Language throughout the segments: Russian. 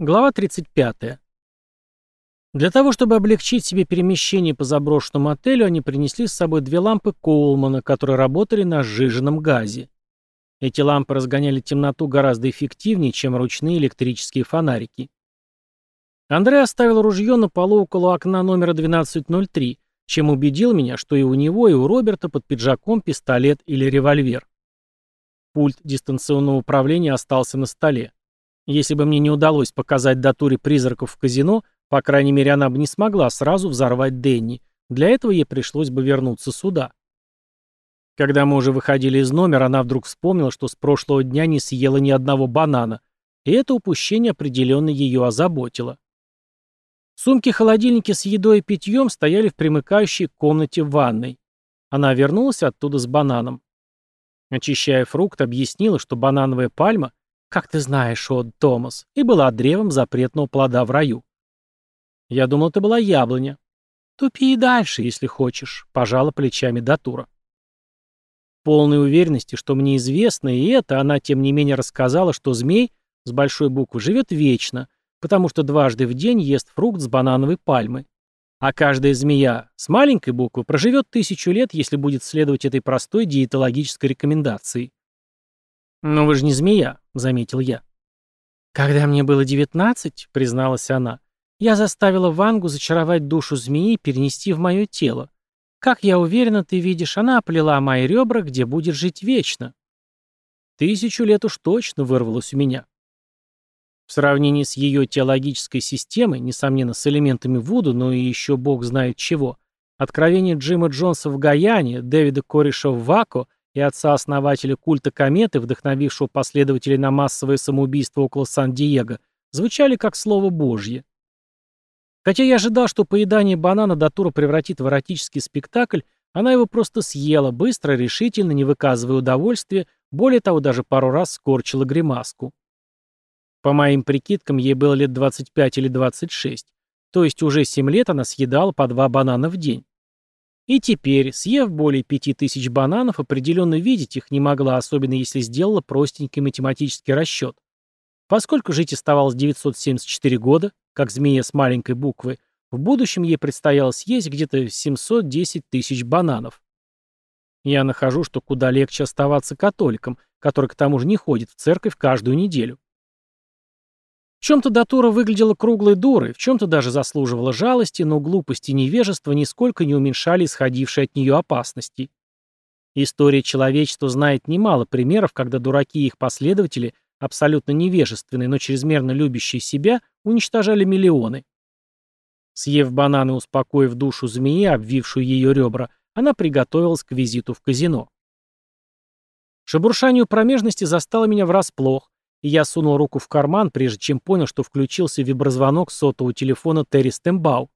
Глава 35. Для того, чтобы облегчить себе перемещение по заброшенному отелю, они принесли с собой две лампы Коулмана, которые работали на сжиженном газе. Эти лампы разгоняли темноту гораздо эффективнее, чем ручные электрические фонарики. Андрей оставил ружье на полу около окна номера 1203, чем убедил меня, что и у него, и у Роберта под пиджаком пистолет или револьвер. Пульт дистанционного управления остался на столе. Если бы мне не удалось показать датуре призраков в казино, по крайней мере, она бы не смогла сразу взорвать Дэнни. Для этого ей пришлось бы вернуться сюда. Когда мы уже выходили из номера, она вдруг вспомнила, что с прошлого дня не съела ни одного банана, и это упущение определенно ее озаботило. Сумки-холодильники с едой и питьем стояли в примыкающей комнате в ванной. Она вернулась оттуда с бананом. Очищая фрукт, объяснила, что банановая пальма, как ты знаешь, Од Томас, и была древом запретного плода в раю. Я думал, это была яблоня. Тупи и дальше, если хочешь, пожала плечами Датура. Полной уверенности, что мне известно, и это, она тем не менее рассказала, что змей с большой буквы живет вечно, потому что дважды в день ест фрукт с банановой пальмы. А каждая змея с маленькой буквы проживет тысячу лет, если будет следовать этой простой диетологической рекомендации. «Но вы же не змея», — заметил я. «Когда мне было девятнадцать», — призналась она, — «я заставила Вангу зачаровать душу змеи и перенести в мое тело. Как я уверена, ты видишь, она оплела мои ребра, где будет жить вечно». Тысячу лет уж точно вырвалось у меня. В сравнении с ее теологической системой, несомненно, с элементами Вуду, но и еще бог знает чего, откровение Джима Джонса в Гаяне, Дэвида Кореша в Вако и отца-основателя культа кометы, вдохновившего последователей на массовое самоубийство около Сан-Диего, звучали как слово Божье. Хотя я ожидал, что поедание банана Датура превратит в эротический спектакль, она его просто съела, быстро, решительно, не выказывая удовольствия, более того, даже пару раз скорчила гримаску. По моим прикидкам, ей было лет 25 или 26. То есть уже 7 лет она съедала по два банана в день. И теперь, съев более 5000 бананов, определенно видеть их не могла, особенно если сделала простенький математический расчет. Поскольку жить оставалось 974 года, как змея с маленькой буквы, в будущем ей предстояло съесть где-то 710 тысяч бананов. Я нахожу, что куда легче оставаться католиком, который к тому же не ходит в церковь каждую неделю. В чем-то Датура выглядела круглой дурой, в чем-то даже заслуживала жалости, но глупость и невежество нисколько не уменьшали исходившей от нее опасности. История человечества знает немало примеров, когда дураки и их последователи, абсолютно невежественные, но чрезмерно любящие себя, уничтожали миллионы. Съев бананы успокоив душу змеи, обвившую ее ребра, она приготовилась к визиту в казино. Шебуршание промежности застало меня врасплох, и я сунул руку в карман, прежде чем понял, что включился виброзвонок сотового телефона Терри Стембау.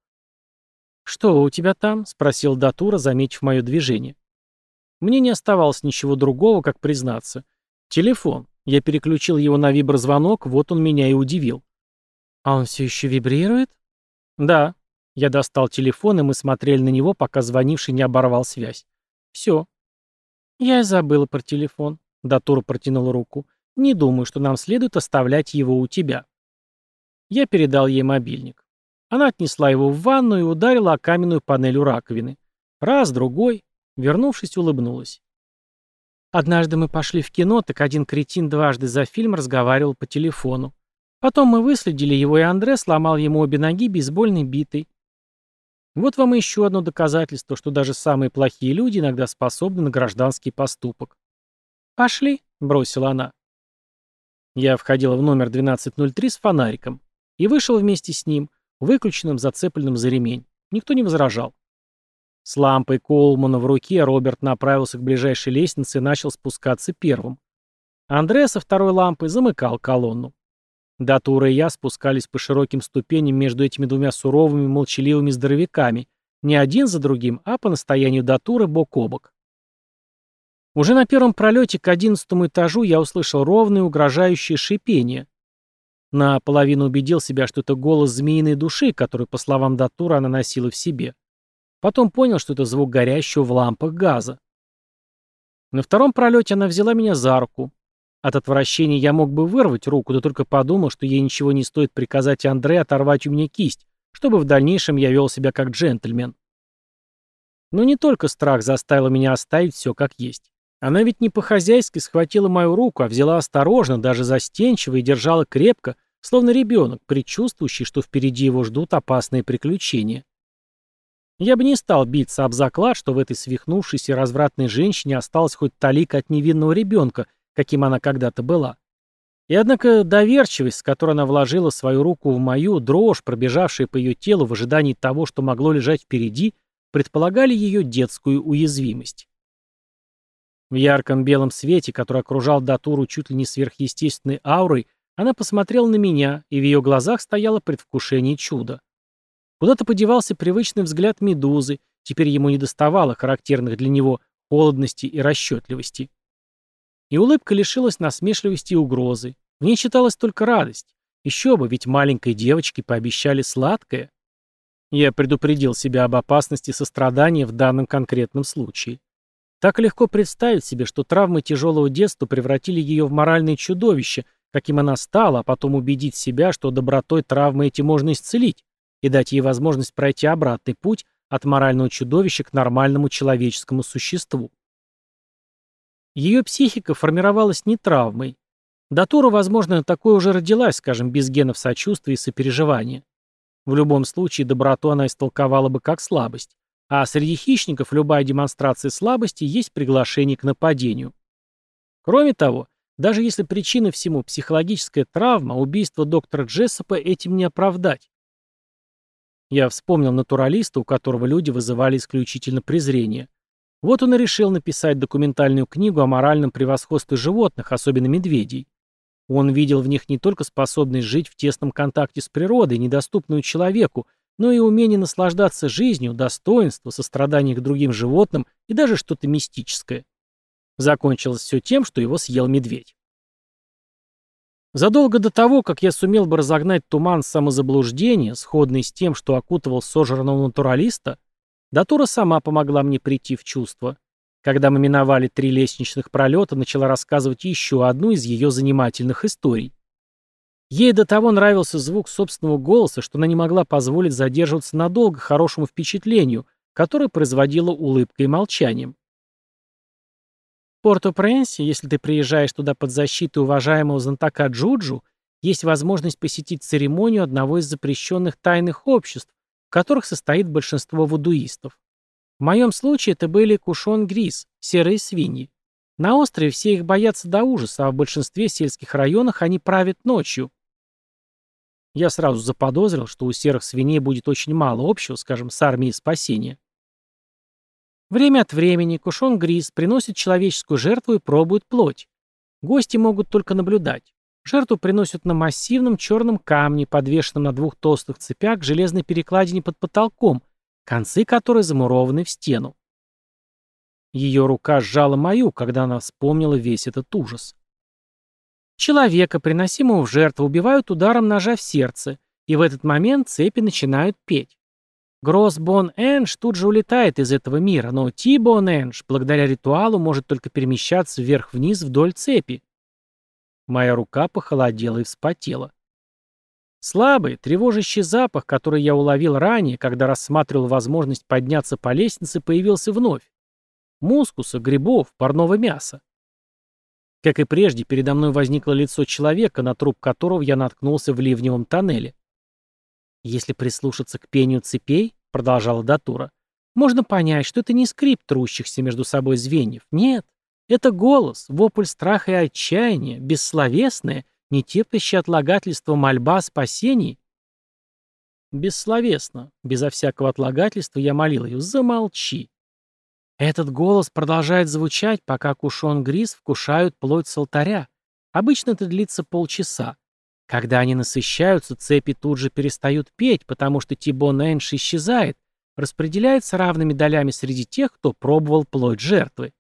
«Что у тебя там?» — спросил Датура, заметив мое движение. Мне не оставалось ничего другого, как признаться. «Телефон». Я переключил его на виброзвонок, вот он меня и удивил. «А он все еще вибрирует?» «Да». Я достал телефон, и мы смотрели на него, пока звонивший не оборвал связь. «Все». «Я и забыла про телефон». Датура протянул руку. Не думаю, что нам следует оставлять его у тебя. Я передал ей мобильник. Она отнесла его в ванну и ударила о каменную панель у раковины. Раз, другой. Вернувшись, улыбнулась. Однажды мы пошли в кино, так один кретин дважды за фильм разговаривал по телефону. Потом мы выследили его, и Андре сломал ему обе ноги бейсбольной битой. Вот вам еще одно доказательство, что даже самые плохие люди иногда способны на гражданский поступок. «Пошли», — бросила она. Я входил в номер 1203 с фонариком и вышел вместе с ним, выключенным, зацепленным за ремень. Никто не возражал. С лампой Коулмана в руке Роберт направился к ближайшей лестнице и начал спускаться первым. Андре со второй лампой замыкал колонну. Датура и я спускались по широким ступеням между этими двумя суровыми молчаливыми здоровяками, не один за другим, а по настоянию Датуры бок о бок. Уже на первом пролете к одиннадцатому этажу я услышал ровное угрожающее шипение. Наполовину убедил себя, что это голос змеиной души, который, по словам Датура, она носила в себе. Потом понял, что это звук горящего в лампах газа. На втором пролете она взяла меня за руку. От отвращения я мог бы вырвать руку, да только подумал, что ей ничего не стоит приказать Андре оторвать у меня кисть, чтобы в дальнейшем я вел себя как джентльмен. Но не только страх заставил меня оставить все как есть. Она ведь не по-хозяйски схватила мою руку, а взяла осторожно, даже застенчиво и держала крепко, словно ребенок, предчувствующий, что впереди его ждут опасные приключения. Я бы не стал биться об заклад, что в этой свихнувшейся развратной женщине осталось хоть талика от невинного ребенка, каким она когда-то была. И однако доверчивость, с которой она вложила свою руку в мою, дрожь, пробежавшая по ее телу в ожидании того, что могло лежать впереди, предполагали ее детскую уязвимость. В ярком белом свете, который окружал Датуру чуть ли не сверхъестественной аурой, она посмотрела на меня, и в ее глазах стояло предвкушение чуда. Куда-то подевался привычный взгляд медузы, теперь ему не доставало характерных для него холодности и расчетливости. И улыбка лишилась насмешливости и угрозы. В ней читалась только радость. Еще бы, ведь маленькой девочке пообещали сладкое. Я предупредил себя об опасности сострадания в данном конкретном случае. Так легко представить себе, что травмы тяжелого детства превратили ее в моральное чудовище, каким она стала, а потом убедить себя, что добротой травмы эти можно исцелить, и дать ей возможность пройти обратный путь от морального чудовища к нормальному человеческому существу. Ее психика формировалась не травмой. Датура, возможно, такой уже родилась, скажем, без генов сочувствия и сопереживания. В любом случае, доброту она истолковала бы как слабость. А среди хищников любая демонстрация слабости есть приглашение к нападению. Кроме того, даже если причина всему психологическая травма, убийство доктора Джессопа этим не оправдать. Я вспомнил натуралиста, у которого люди вызывали исключительно презрение. Вот он и решил написать документальную книгу о моральном превосходстве животных, особенно медведей. Он видел в них не только способность жить в тесном контакте с природой, недоступную человеку, но и умение наслаждаться жизнью, достоинство, сострадание к другим животным и даже что-то мистическое. Закончилось все тем, что его съел медведь. Задолго до того, как я сумел бы разогнать туман самозаблуждения, сходный с тем, что окутывал сожранного натуралиста, Датура сама помогла мне прийти в чувство. Когда мы миновали три лестничных пролета, начала рассказывать еще одну из ее занимательных историй. Ей до того нравился звук собственного голоса, что она не могла позволить задерживаться надолго хорошему впечатлению, которое производило улыбкой и молчанием. В Порто-Пренсе, если ты приезжаешь туда под защитой уважаемого знатока Джуджу, есть возможность посетить церемонию одного из запрещенных тайных обществ, в которых состоит большинство вудуистов. В моем случае это были кушон-грис, серые свиньи. На острове все их боятся до ужаса, а в большинстве сельских районах они правят ночью. Я сразу заподозрил, что у серых свиней будет очень мало общего, скажем, с армией спасения. Время от времени кушон-грис приносит человеческую жертву и пробует плоть. Гости могут только наблюдать. Жертву приносят на массивном черном камне, подвешенном на двух толстых цепях к железной перекладине под потолком, концы которой замурованы в стену. Ее рука сжала мою, когда она вспомнила весь этот ужас. Человека, приносимого в жертву, убивают ударом ножа в сердце, и в этот момент цепи начинают петь. Гросс Бон Энж тут же улетает из этого мира, но Ти Бон Энж, благодаря ритуалу, может только перемещаться вверх-вниз вдоль цепи. Моя рука похолодела и вспотела. Слабый, тревожащий запах, который я уловил ранее, когда рассматривал возможность подняться по лестнице, появился вновь. Мускуса, грибов, парного мяса. Как и прежде, передо мной возникло лицо человека, на труп которого я наткнулся в ливневом тоннеле. Если прислушаться к пению цепей, продолжала Датура, можно понять, что это не скрип трущихся между собой звеньев. Нет, это голос, вопль страха и отчаяния, бессловесное, не терпящее отлагательства мольба о спасении. Бессловесно, безо всякого отлагательства я молил ее, замолчи. Этот голос продолжает звучать, пока кушон Грис вкушают плоть с алтаря. Обычно это длится полчаса. Когда они насыщаются, цепи тут же перестают петь, потому что Тибон Энш исчезает, распределяется равными долями среди тех, кто пробовал плоть жертвы.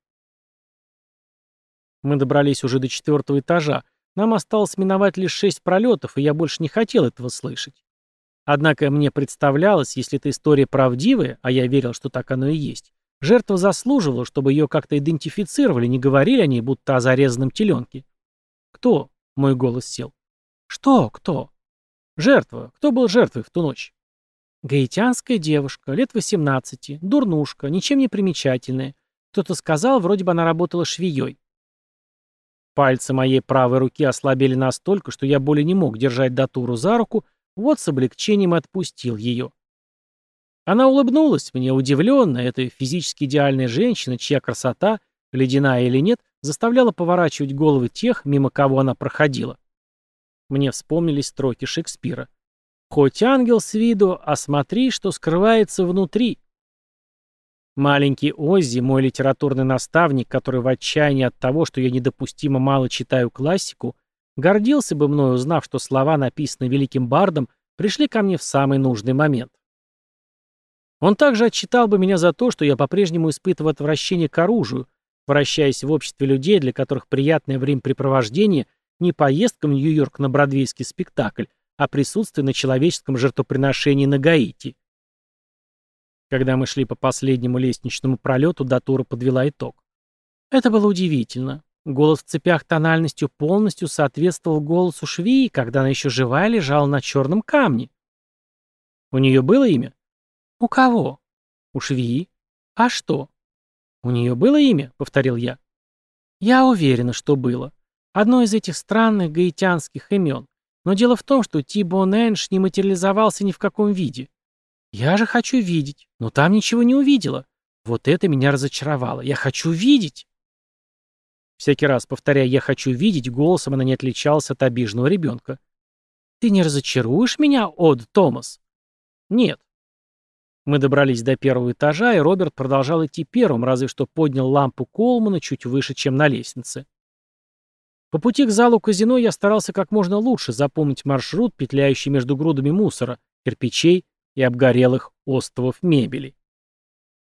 Мы добрались уже до четвертого этажа. Нам осталось миновать лишь шесть пролетов, и я больше не хотел этого слышать. Однако мне представлялось, если эта история правдивая, а я верил, что так оно и есть, жертва заслуживала, чтобы ее как-то идентифицировали, не говорили о ней, будто о зарезанном теленке. «Кто?» — мой голос сел. «Что? Кто?» «Жертва. Кто был жертвой в ту ночь?» «Гаитянская девушка, лет 18, дурнушка, ничем не примечательная. Кто-то сказал, вроде бы она работала швеей. Пальцы моей правой руки ослабели настолько, что я более не мог держать датуру за руку, вот с облегчением отпустил ее. Она улыбнулась мне, удивленная, эта физически идеальная женщина, чья красота, ледяная или нет, заставляла поворачивать головы тех, мимо кого она проходила. Мне вспомнились строки Шекспира. «Хоть ангел с виду, а смотри, что скрывается внутри». Маленький Оззи, мой литературный наставник, который в отчаянии от того, что я недопустимо мало читаю классику, гордился бы мной, узнав, что слова, написанные великим бардом, пришли ко мне в самый нужный момент. Он также отчитал бы меня за то, что я по-прежнему испытываю отвращение к оружию, вращаясь в обществе людей, для которых приятное времяпрепровождение не поездка в Нью-Йорк на бродвейский спектакль, а присутствие на человеческом жертвоприношении на Гаити. Когда мы шли по последнему лестничному пролету, Датура подвела итог. Это было удивительно. Голос в цепях тональностью полностью соответствовал голосу швеи, когда она еще живая лежала на черном камне. У нее было имя? У кого? У швеи. А что? У нее было имя, повторил я. Я уверена, что было. Одно из этих странных гаитянских имен. Но дело в том, что Тибон Энш не материализовался ни в каком виде. Я же хочу видеть, но там ничего не увидела. Вот это меня разочаровало. Я хочу видеть. Всякий раз, повторяя «я хочу видеть», голосом она не отличалась от обиженного ребенка. «Ты не разочаруешь меня, Од Томас?» «Нет». Мы добрались до первого этажа, и Роберт продолжал идти первым, разве что поднял лампу Колмана чуть выше, чем на лестнице. По пути к залу казино я старался как можно лучше запомнить маршрут, петляющий между грудами мусора, кирпичей и обгорелых островов мебели.